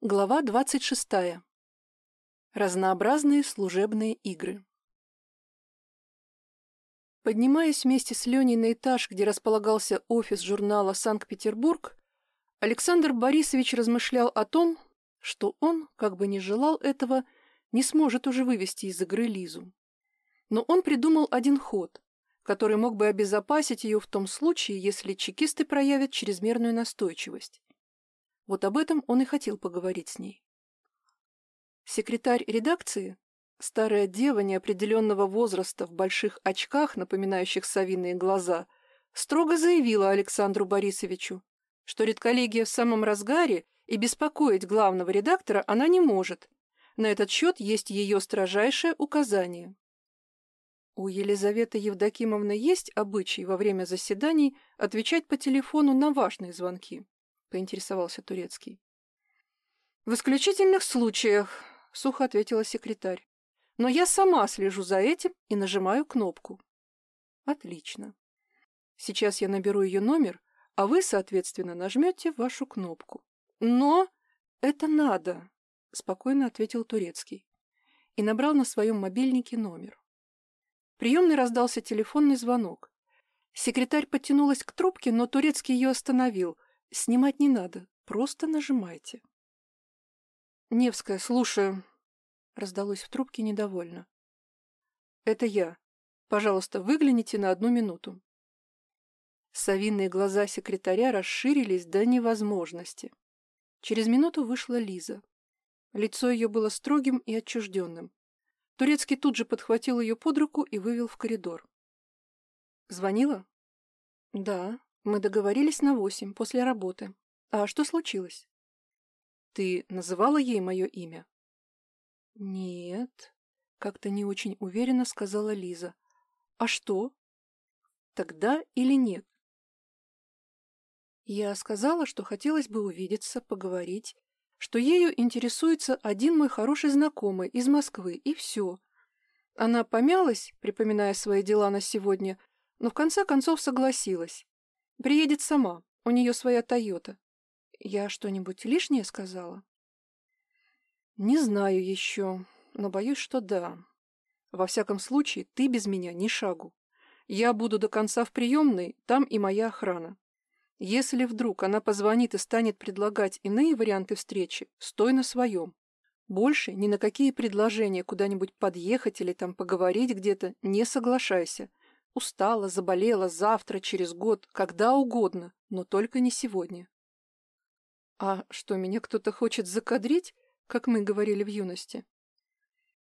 Глава 26. Разнообразные служебные игры. Поднимаясь вместе с Леней на этаж, где располагался офис журнала «Санкт-Петербург», Александр Борисович размышлял о том, что он, как бы не желал этого, не сможет уже вывести из игры Лизу. Но он придумал один ход, который мог бы обезопасить ее в том случае, если чекисты проявят чрезмерную настойчивость. Вот об этом он и хотел поговорить с ней. Секретарь редакции, старая дева неопределенного возраста в больших очках, напоминающих совиные глаза, строго заявила Александру Борисовичу, что редколлегия в самом разгаре и беспокоить главного редактора она не может. На этот счет есть ее строжайшее указание. У Елизаветы Евдокимовны есть обычай во время заседаний отвечать по телефону на важные звонки. — поинтересовался Турецкий. «В исключительных случаях», — сухо ответила секретарь. «Но я сама слежу за этим и нажимаю кнопку». «Отлично. Сейчас я наберу ее номер, а вы, соответственно, нажмете вашу кнопку». «Но это надо», — спокойно ответил Турецкий и набрал на своем мобильнике номер. Приемный раздался телефонный звонок. Секретарь подтянулась к трубке, но Турецкий ее остановил — Снимать не надо, просто нажимайте. Невская, слушаю. Раздалось в трубке недовольно. Это я. Пожалуйста, выгляните на одну минуту. Совиные глаза секретаря расширились до невозможности. Через минуту вышла Лиза. Лицо ее было строгим и отчужденным. Турецкий тут же подхватил ее под руку и вывел в коридор. «Звонила?» «Да», мы договорились на восемь, после работы. А что случилось? Ты называла ей мое имя? Нет, как-то не очень уверенно сказала Лиза. А что? Тогда или нет? Я сказала, что хотелось бы увидеться, поговорить, что ею интересуется один мой хороший знакомый из Москвы, и все. Она помялась, припоминая свои дела на сегодня, но в конце концов согласилась. Приедет сама, у нее своя Тойота. Я что-нибудь лишнее сказала? Не знаю еще, но боюсь, что да. Во всяком случае, ты без меня ни шагу. Я буду до конца в приемной, там и моя охрана. Если вдруг она позвонит и станет предлагать иные варианты встречи, стой на своем. Больше ни на какие предложения куда-нибудь подъехать или там поговорить где-то не соглашайся. Устала, заболела, завтра, через год, когда угодно, но только не сегодня. А что, меня кто-то хочет закадрить, как мы говорили в юности?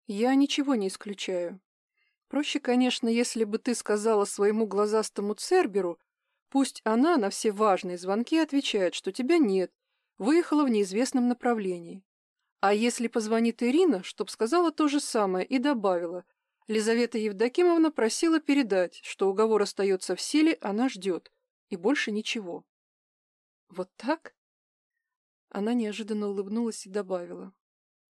Я ничего не исключаю. Проще, конечно, если бы ты сказала своему глазастому Церберу, пусть она на все важные звонки отвечает, что тебя нет, выехала в неизвестном направлении. А если позвонит Ирина, чтоб сказала то же самое и добавила, Лизавета Евдокимовна просила передать, что уговор остается в силе, она ждет, и больше ничего. Вот так? Она неожиданно улыбнулась и добавила.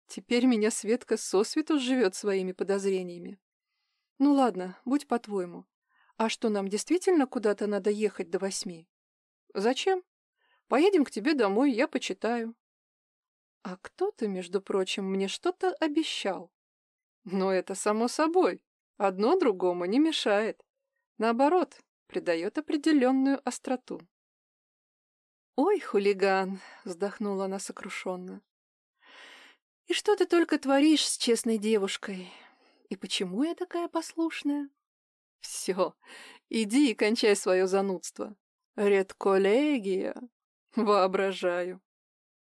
Теперь меня Светка сосвету живет своими подозрениями. Ну ладно, будь по-твоему. А что, нам действительно куда-то надо ехать до восьми? Зачем? Поедем к тебе домой, я почитаю. А кто-то, между прочим, мне что-то обещал. Но это само собой. Одно другому не мешает. Наоборот, придает определенную остроту. «Ой, хулиган!» — вздохнула она сокрушенно. «И что ты только творишь с честной девушкой? И почему я такая послушная?» «Все, иди и кончай свое занудство. Редколлегия. Воображаю.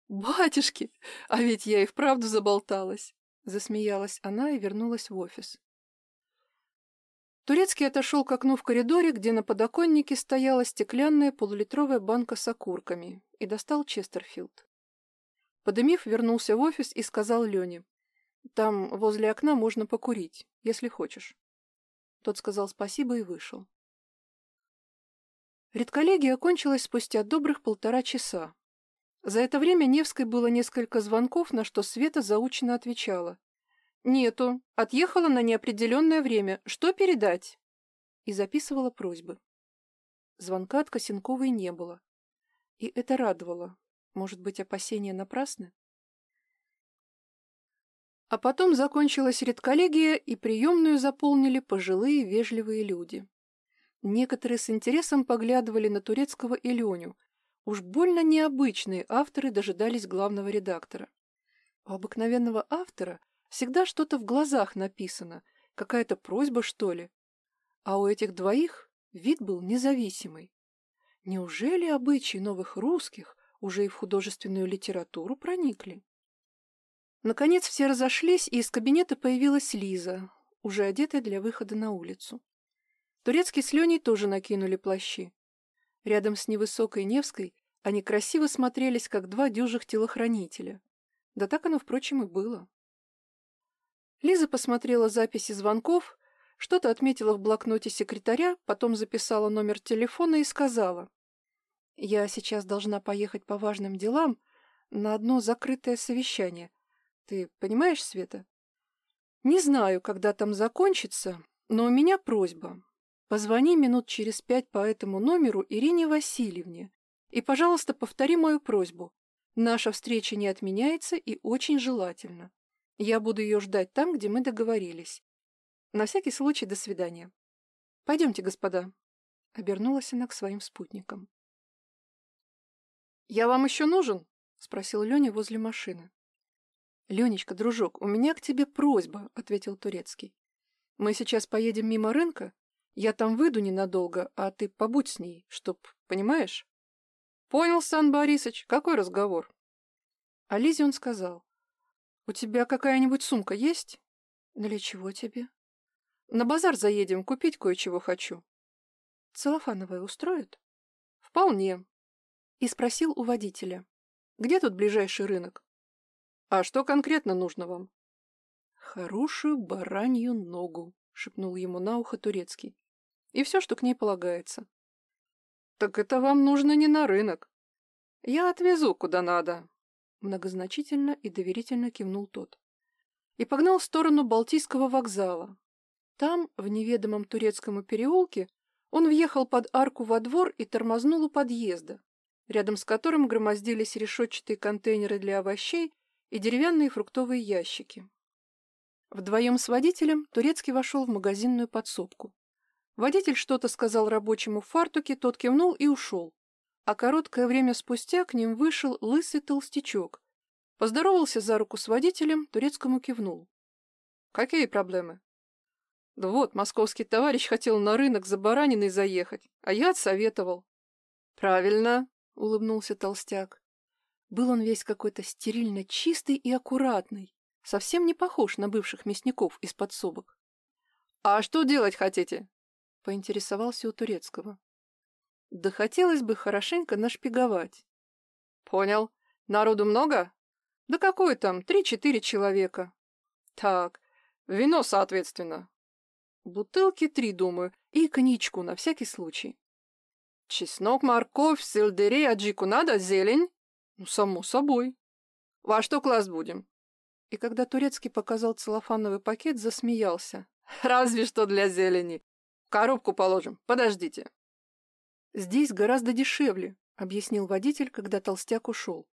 Батюшки, а ведь я и вправду заболталась. Засмеялась она и вернулась в офис. Турецкий отошел к окну в коридоре, где на подоконнике стояла стеклянная полулитровая банка с окурками, и достал Честерфилд. Подымив, вернулся в офис и сказал Лене, «Там возле окна можно покурить, если хочешь». Тот сказал спасибо и вышел. Редколлегия окончилась спустя добрых полтора часа, за это время Невской было несколько звонков, на что Света заученно отвечала. «Нету. Отъехала на неопределенное время. Что передать?» И записывала просьбы. Звонка от Косенковой не было. И это радовало. Может быть, опасения напрасны? А потом закончилась редколлегия, и приемную заполнили пожилые вежливые люди. Некоторые с интересом поглядывали на турецкого и Леню. Уж больно необычные авторы дожидались главного редактора. У обыкновенного автора всегда что-то в глазах написано, какая-то просьба, что ли. А у этих двоих вид был независимый. Неужели обычаи новых русских уже и в художественную литературу проникли? Наконец все разошлись, и из кабинета появилась Лиза, уже одетая для выхода на улицу. Турецкий с Леней тоже накинули плащи. Рядом с невысокой Невской они красиво смотрелись, как два дюжих телохранителя. Да так оно, впрочем, и было. Лиза посмотрела записи звонков, что-то отметила в блокноте секретаря, потом записала номер телефона и сказала. «Я сейчас должна поехать по важным делам на одно закрытое совещание. Ты понимаешь, Света? Не знаю, когда там закончится, но у меня просьба. Позвони минут через пять по этому номеру Ирине Васильевне и, пожалуйста, повтори мою просьбу. Наша встреча не отменяется и очень желательно. Я буду ее ждать там, где мы договорились. На всякий случай, до свидания. Пойдемте, господа. Обернулась она к своим спутникам. «Я вам еще нужен?» — спросил Леня возле машины. «Ленечка, дружок, у меня к тебе просьба», — ответил Турецкий. «Мы сейчас поедем мимо рынка. Я там выйду ненадолго, а ты побудь с ней, чтоб... Понимаешь?» «Понял, Сан Борисович. Какой разговор?» А Лизе он сказал. «У тебя какая-нибудь сумка есть?» «Для чего тебе?» «На базар заедем, купить кое-чего хочу». «Целлофановая устроит?» «Вполне». И спросил у водителя. «Где тут ближайший рынок?» «А что конкретно нужно вам?» «Хорошую баранью ногу», — шепнул ему на ухо турецкий. «И все, что к ней полагается». «Так это вам нужно не на рынок. Я отвезу куда надо», — многозначительно и доверительно кивнул тот. И погнал в сторону Балтийского вокзала. Там, в неведомом турецком переулке, он въехал под арку во двор и тормознул у подъезда, рядом с которым громоздились решетчатые контейнеры для овощей и деревянные фруктовые ящики. Вдвоем с водителем Турецкий вошел в магазинную подсобку. Водитель что-то сказал рабочему в фартуке, тот кивнул и ушел. А короткое время спустя к ним вышел лысый толстячок. Поздоровался за руку с водителем, Турецкому кивнул. «Какие проблемы?» «Да вот, московский товарищ хотел на рынок за бараниной заехать, а я отсоветовал». «Правильно», — улыбнулся толстяк. Был он весь какой-то стерильно чистый и аккуратный, совсем не похож на бывших мясников из подсобок. «А что делать хотите?» — поинтересовался у турецкого. «Да хотелось бы хорошенько нашпиговать». «Понял. Народу много?» «Да какой там, три-четыре человека». «Так, вино, соответственно». «Бутылки три, думаю, и коньячку на всякий случай». «Чеснок, морковь, сельдерей, аджику надо, зелень?» Ну, само собой. Во что класть будем? И когда Турецкий показал целлофановый пакет, засмеялся. Разве что для зелени. Коробку положим. Подождите. Здесь гораздо дешевле, объяснил водитель, когда толстяк ушел.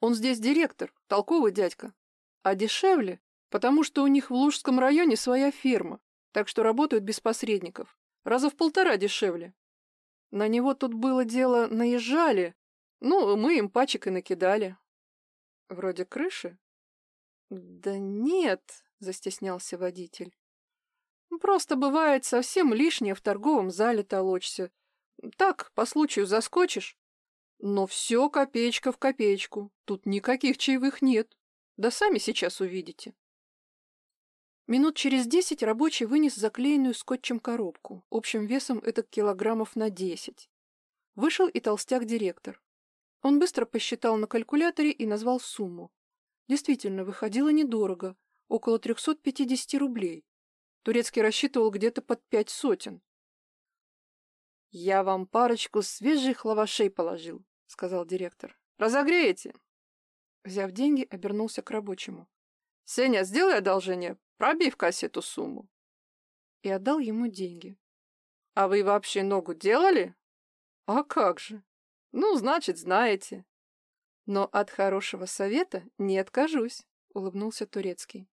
Он здесь директор, толковый дядька. А дешевле, потому что у них в Лужском районе своя ферма, так что работают без посредников. Раза в полтора дешевле. На него тут было дело наезжали, ну, мы им пачек и накидали. Вроде крыши? Да нет, застеснялся водитель. Просто бывает совсем лишнее в торговом зале толочься. Так, по случаю заскочишь. Но все копеечка в копеечку. Тут никаких чаевых нет. Да сами сейчас увидите. Минут через десять рабочий вынес заклеенную скотчем коробку. Общим весом это килограммов на десять. Вышел и толстяк-директор. Он быстро посчитал на калькуляторе и назвал сумму. Действительно, выходило недорого, около 350 рублей. Турецкий рассчитывал где-то под пять сотен. «Я вам парочку свежих лавашей положил», — сказал директор. «Разогреете?» Взяв деньги, обернулся к рабочему. «Сеня, сделай одолжение, пробей в кассе сумму». И отдал ему деньги. «А вы вообще ногу делали?» «А как же!» Ну, значит, знаете. Но от хорошего совета не откажусь, улыбнулся Турецкий.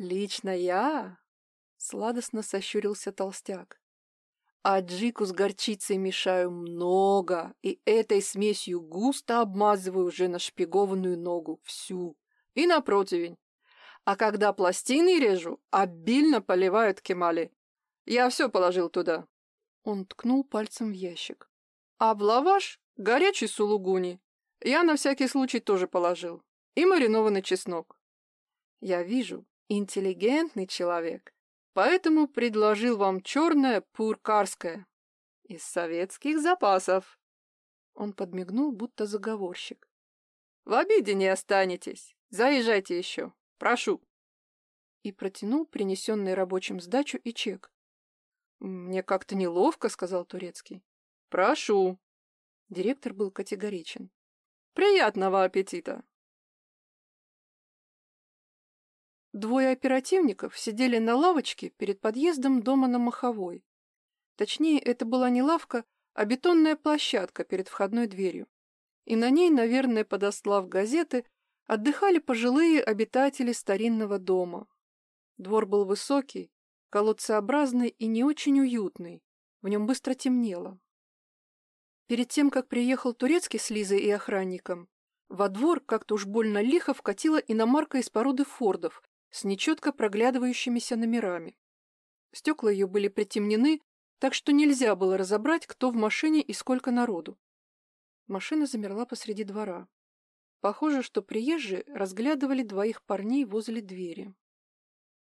«Лично я?» — сладостно сощурился толстяк. «Аджику с горчицей мешаю много, и этой смесью густо обмазываю уже нашпигованную ногу всю и на противень. А когда пластины режу, обильно поливают кемали. Я все положил туда». Он ткнул пальцем в ящик. «А в лаваш горячий сулугуни. Я на всякий случай тоже положил. И маринованный чеснок. Я вижу, интеллигентный человек, поэтому предложил вам черное пуркарское из советских запасов. Он подмигнул, будто заговорщик. В обиде не останетесь. Заезжайте еще. Прошу. И протянул принесенный рабочим сдачу и чек. Мне как-то неловко, сказал Турецкий. Прошу. Директор был категоричен. Приятного аппетита. Двое оперативников сидели на лавочке перед подъездом дома на Маховой. Точнее, это была не лавка, а бетонная площадка перед входной дверью. И на ней, наверное, подослав газеты, отдыхали пожилые обитатели старинного дома. Двор был высокий, колодцеобразный и не очень уютный. В нем быстро темнело. Перед тем, как приехал Турецкий с Лизой и охранником, во двор как-то уж больно лихо вкатила иномарка из породы фордов с нечетко проглядывающимися номерами. Стекла ее были притемнены, так что нельзя было разобрать, кто в машине и сколько народу. Машина замерла посреди двора. Похоже, что приезжие разглядывали двоих парней возле двери.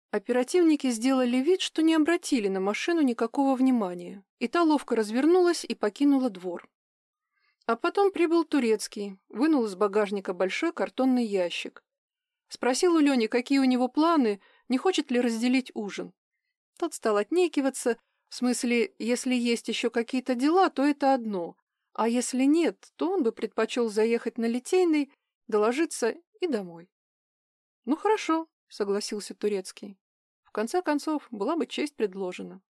Оперативники сделали вид, что не обратили на машину никакого внимания, и та ловко развернулась и покинула двор. А потом прибыл турецкий, вынул из багажника большой картонный ящик, Спросил у Лени, какие у него планы, не хочет ли разделить ужин. Тот стал отнекиваться, в смысле, если есть еще какие-то дела, то это одно, а если нет, то он бы предпочел заехать на Литейный, доложиться и домой. «Ну хорошо», — согласился Турецкий. В конце концов, была бы честь предложена.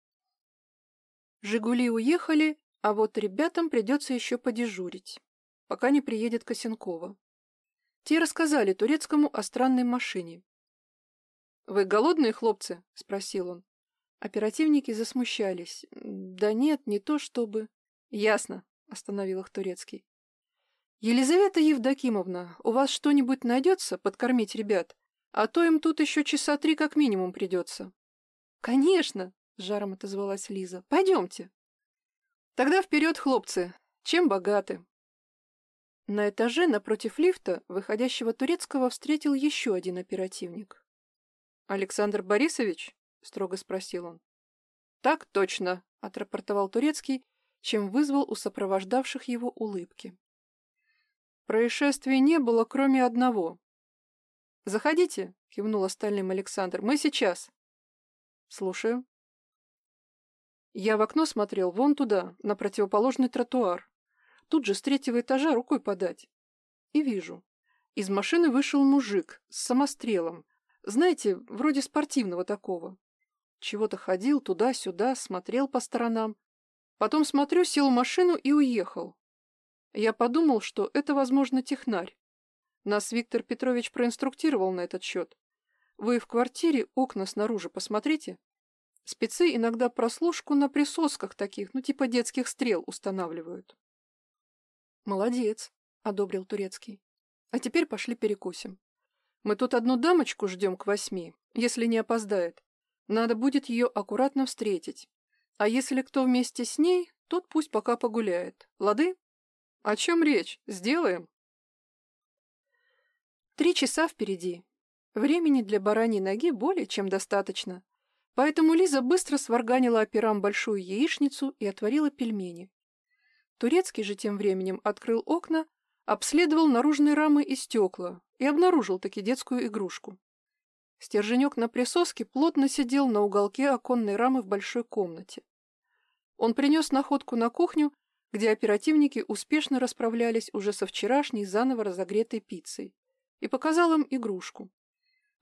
«Жигули» уехали, а вот ребятам придется еще подежурить, пока не приедет Косенкова. Те рассказали турецкому о странной машине. «Вы голодные, хлопцы?» — спросил он. Оперативники засмущались. «Да нет, не то чтобы...» «Ясно», — остановил их турецкий. «Елизавета Евдокимовна, у вас что-нибудь найдется подкормить ребят? А то им тут еще часа три как минимум придется». «Конечно!» — жаром отозвалась Лиза. «Пойдемте». «Тогда вперед, хлопцы! Чем богаты?» На этаже напротив лифта, выходящего турецкого, встретил еще один оперативник. «Александр Борисович?» — строго спросил он. «Так точно», — отрапортовал турецкий, чем вызвал у сопровождавших его улыбки. Происшествий не было, кроме одного. «Заходите», — кивнул остальным Александр, — «мы сейчас». «Слушаю». Я в окно смотрел вон туда, на противоположный тротуар. Тут же с третьего этажа рукой подать. И вижу. Из машины вышел мужик с самострелом. Знаете, вроде спортивного такого. Чего-то ходил туда-сюда, смотрел по сторонам. Потом смотрю, сел в машину и уехал. Я подумал, что это, возможно, технарь. Нас Виктор Петрович проинструктировал на этот счет. Вы в квартире окна снаружи посмотрите. Спецы иногда прослушку на присосках таких, ну типа детских стрел, устанавливают. «Молодец», — одобрил Турецкий. «А теперь пошли перекусим. Мы тут одну дамочку ждем к восьми, если не опоздает. Надо будет ее аккуратно встретить. А если кто вместе с ней, тот пусть пока погуляет. Лады? О чем речь? Сделаем?» Три часа впереди. Времени для бараньей ноги более чем достаточно. Поэтому Лиза быстро сварганила операм большую яичницу и отварила пельмени. Турецкий же тем временем открыл окна, обследовал наружные рамы и стекла и обнаружил таки детскую игрушку. Стерженек на присоске плотно сидел на уголке оконной рамы в большой комнате. Он принес находку на кухню, где оперативники успешно расправлялись уже со вчерашней заново разогретой пиццей, и показал им игрушку.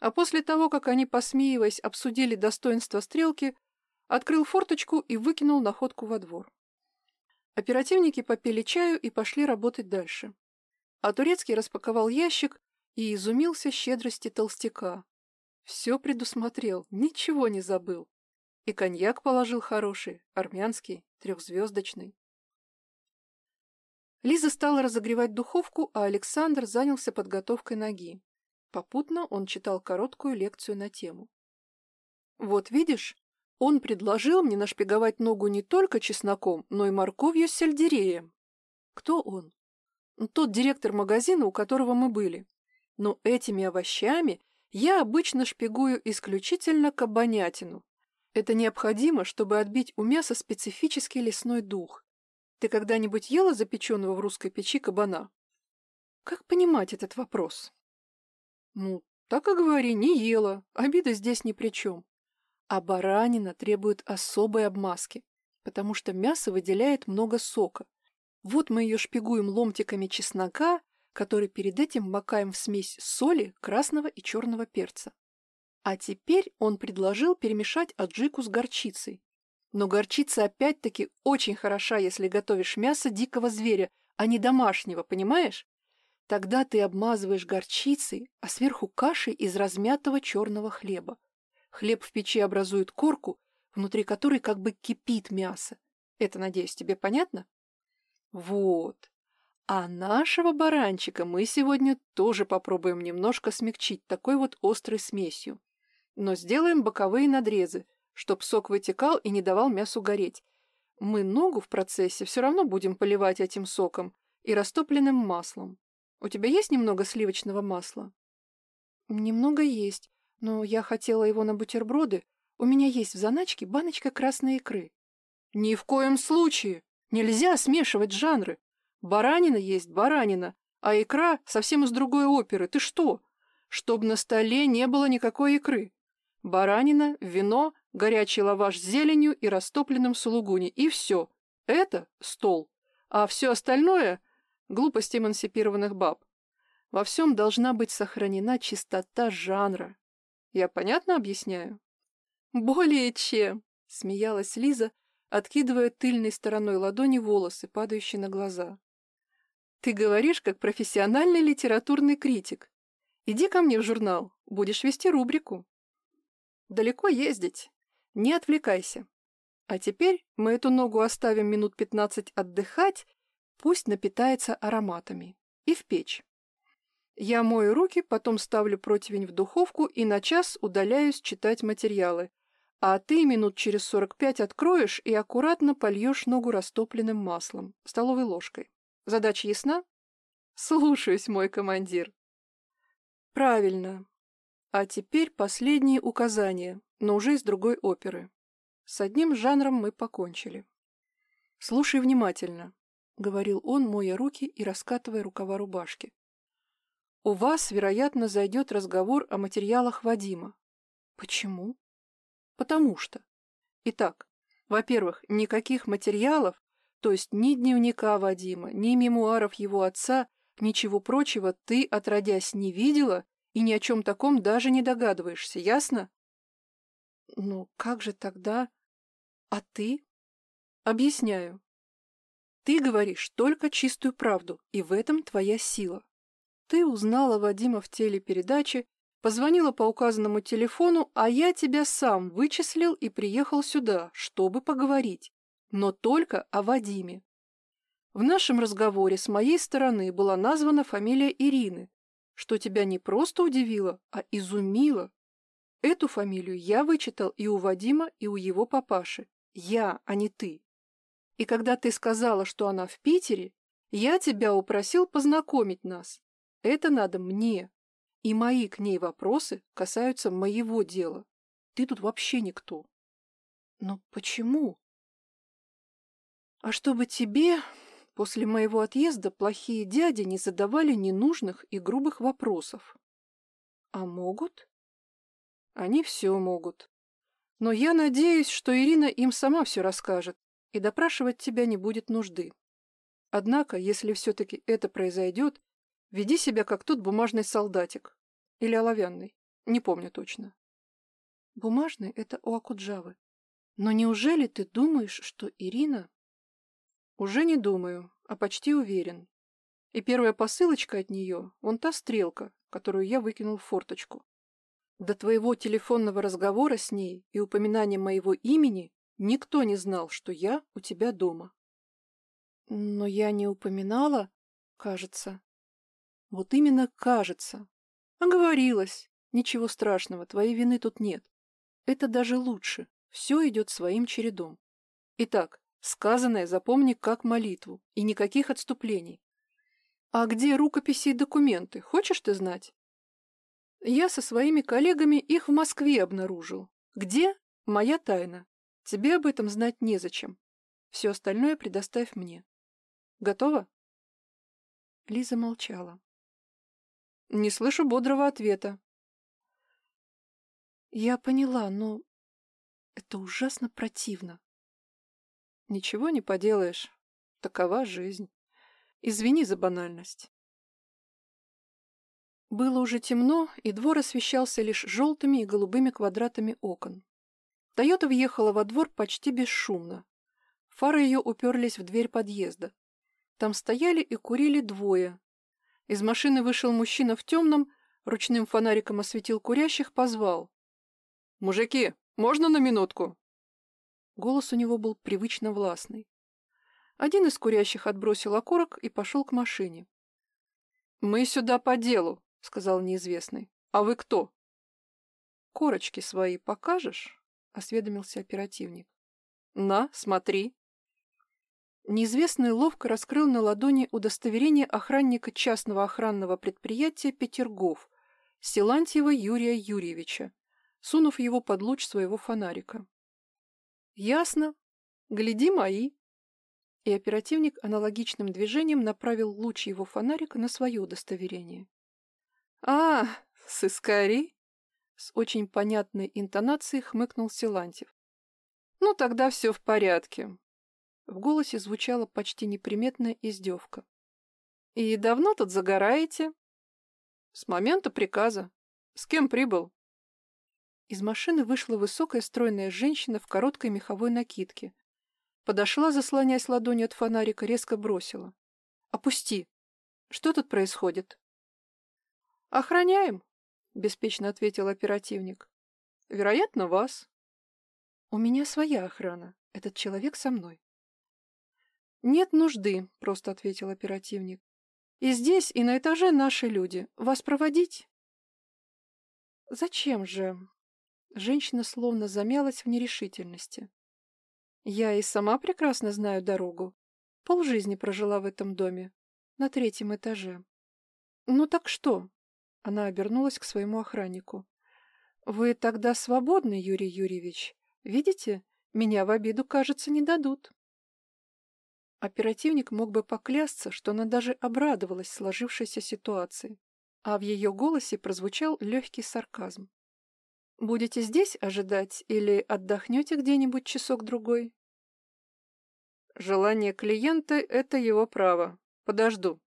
А после того, как они, посмеиваясь, обсудили достоинство стрелки, открыл форточку и выкинул находку во двор. Оперативники попили чаю и пошли работать дальше. А Турецкий распаковал ящик и изумился щедрости толстяка. Все предусмотрел, ничего не забыл. И коньяк положил хороший, армянский, трехзвездочный. Лиза стала разогревать духовку, а Александр занялся подготовкой ноги. Попутно он читал короткую лекцию на тему. «Вот видишь, он предложил мне нашпиговать ногу не только чесноком, но и морковью с сельдереем. Кто он? Тот директор магазина, у которого мы были. Но этими овощами я обычно шпигую исключительно кабанятину. Это необходимо, чтобы отбить у мяса специфический лесной дух. Ты когда-нибудь ела запеченного в русской печи кабана? Как понимать этот вопрос? Ну, так и говори, не ела, обида здесь ни при чем. А баранина требует особой обмазки, потому что мясо выделяет много сока. Вот мы ее шпигуем ломтиками чеснока, который перед этим макаем в смесь соли, красного и черного перца. А теперь он предложил перемешать аджику с горчицей. Но горчица опять-таки очень хороша, если готовишь мясо дикого зверя, а не домашнего, понимаешь? Тогда ты обмазываешь горчицей, а сверху кашей из размятого черного хлеба. Хлеб в печи образует корку, внутри которой как бы кипит мясо. Это, надеюсь, тебе понятно? Вот. А нашего баранчика мы сегодня тоже попробуем немножко смягчить такой вот острой смесью. Но сделаем боковые надрезы, чтоб сок вытекал и не давал мясу гореть. Мы ногу в процессе все равно будем поливать этим соком и растопленным маслом. У тебя есть немного сливочного масла? Немного есть. Но я хотела его на бутерброды. У меня есть в заначке баночка красной икры. Ни в коем случае! Нельзя смешивать жанры. Баранина есть баранина, а икра совсем из другой оперы. Ты что? Чтоб на столе не было никакой икры. Баранина, вино, горячий лаваш с зеленью и растопленным сулугуни. И все. Это стол. А все остальное — глупость эмансипированных баб. Во всем должна быть сохранена чистота жанра. Я понятно объясняю? Более чем, смеялась Лиза, откидывая тыльной стороной ладони волосы, падающие на глаза. Ты говоришь, как профессиональный литературный критик. Иди ко мне в журнал, будешь вести рубрику. Далеко ездить. Не отвлекайся. А теперь мы эту ногу оставим минут пятнадцать отдыхать, пусть напитается ароматами. И в печь. Я мою руки, потом ставлю противень в духовку и на час удаляюсь читать материалы. А ты минут через сорок пять откроешь и аккуратно польешь ногу растопленным маслом, столовой ложкой. Задача ясна? Слушаюсь, мой командир. Правильно. А теперь последние указания, но уже из другой оперы. С одним жанром мы покончили. Слушай внимательно, — говорил он, моя руки и раскатывая рукава рубашки. У вас, вероятно, зайдет разговор о материалах Вадима. Почему? Потому что. Итак, во-первых, никаких материалов, то есть ни дневника Вадима, ни мемуаров его отца, ничего прочего ты, отродясь, не видела и ни о чем таком даже не догадываешься, ясно? Ну, как же тогда? А ты? Объясняю. Ты говоришь только чистую правду, и в этом твоя сила. Ты узнала Вадима в телепередаче, позвонила по указанному телефону, а я тебя сам вычислил и приехал сюда, чтобы поговорить. Но только о Вадиме. В нашем разговоре с моей стороны была названа фамилия Ирины, что тебя не просто удивило, а изумило. Эту фамилию я вычитал и у Вадима, и у его папаши. Я, а не ты. И когда ты сказала, что она в Питере, я тебя упросил познакомить нас. Это надо мне. И мои к ней вопросы касаются моего дела. Ты тут вообще никто. Но почему? А чтобы тебе после моего отъезда плохие дяди не задавали ненужных и грубых вопросов. А могут? Они все могут. Но я надеюсь, что Ирина им сама все расскажет, и допрашивать тебя не будет нужды. Однако, если все-таки это произойдет, Веди себя, как тот бумажный солдатик. Или оловянный. Не помню точно. Бумажный — это у Акуджавы. Но неужели ты думаешь, что Ирина... Уже не думаю, а почти уверен. И первая посылочка от нее — вон та стрелка, которую я выкинул в форточку. До твоего телефонного разговора с ней и упоминания моего имени никто не знал, что я у тебя дома. Но я не упоминала, кажется. Вот именно кажется. Оговорилась. Ничего страшного, твоей вины тут нет. Это даже лучше. Все идет своим чередом. Итак, сказанное запомни как молитву, и никаких отступлений. А где рукописи и документы, хочешь ты знать? Я со своими коллегами их в Москве обнаружил. Где? Моя тайна. Тебе об этом знать незачем. Все остальное предоставь мне. Готова? Лиза молчала. Не слышу бодрого ответа. Я поняла, но это ужасно противно. Ничего не поделаешь. Такова жизнь. Извини за банальность. Было уже темно, и двор освещался лишь желтыми и голубыми квадратами окон. Тойота въехала во двор почти бесшумно. Фары ее уперлись в дверь подъезда. Там стояли и курили двое. Из машины вышел мужчина в темном, ручным фонариком осветил курящих, позвал. «Мужики, можно на минутку?» Голос у него был привычно властный. Один из курящих отбросил окурок и пошел к машине. «Мы сюда по делу», — сказал неизвестный. «А вы кто?» «Корочки свои покажешь?» — осведомился оперативник. «На, смотри». Неизвестный ловко раскрыл на ладони удостоверение охранника частного охранного предприятия «Петергоф» Силантьева Юрия Юрьевича, сунув его под луч своего фонарика. «Ясно. Гляди мои». И оперативник аналогичным движением направил луч его фонарика на свое удостоверение. «А, сыскари?» С очень понятной интонацией хмыкнул Силантьев. «Ну, тогда все в порядке». В голосе звучала почти неприметная издевка. «И давно тут загораете?» «С момента приказа. С кем прибыл?» Из машины вышла высокая стройная женщина в короткой меховой накидке. Подошла, заслоняясь ладонью от фонарика, резко бросила. «Опусти! Что тут происходит?» «Охраняем», — беспечно ответил оперативник. «Вероятно, вас». «У меня своя охрана. Этот человек со мной». «Нет нужды», — просто ответил оперативник. «И здесь, и на этаже наши люди. Вас проводить?» «Зачем же?» Женщина словно замялась в нерешительности. «Я и сама прекрасно знаю дорогу. Полжизни прожила в этом доме, на третьем этаже. Ну так что?» Она обернулась к своему охраннику. «Вы тогда свободны, Юрий Юрьевич. Видите, меня в обиду, кажется, не дадут». Оперативник мог бы поклясться, что она даже обрадовалась сложившейся ситуации, а в ее голосе прозвучал легкий сарказм. «Будете здесь ожидать или отдохнете где-нибудь часок-другой?» «Желание клиента — это его право. Подожду».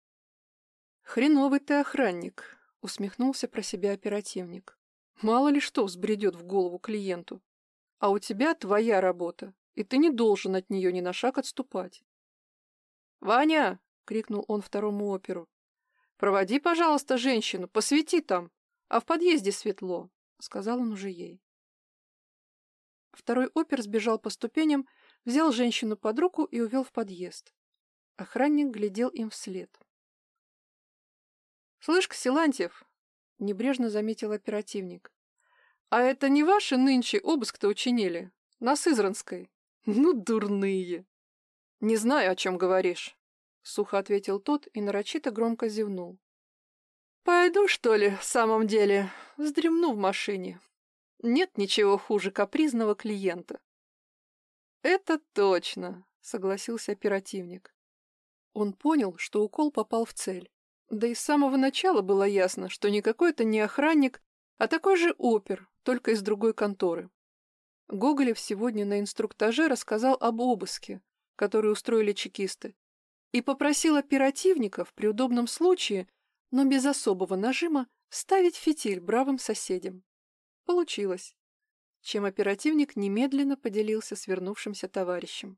«Хреновый ты охранник», — усмехнулся про себя оперативник. «Мало ли что взбредет в голову клиенту. А у тебя твоя работа, и ты не должен от нее ни на шаг отступать». «Ваня!» — крикнул он второму оперу. «Проводи, пожалуйста, женщину, посвети там, а в подъезде светло», — сказал он уже ей. Второй опер сбежал по ступеням, взял женщину под руку и увел в подъезд. Охранник глядел им вслед. «Слышь-ка, Силантьев!» — небрежно заметил оперативник. «А это не ваши нынче обыск-то учинили? На Сызранской? Ну, дурные!» «Не знаю, о чем говоришь», — сухо ответил тот и нарочито громко зевнул. «Пойду, что ли, в самом деле, вздремну в машине. Нет ничего хуже капризного клиента». «Это точно», — согласился оперативник. Он понял, что укол попал в цель. Да и с самого начала было ясно, что никакой это не охранник, а такой же опер, только из другой конторы. Гоголев сегодня на инструктаже рассказал об обыске, который устроили чекисты, и попросил оперативников при удобном случае, но без особого нажима, ставить фитиль бравым соседям. Получилось, чем оперативник немедленно поделился с вернувшимся товарищем.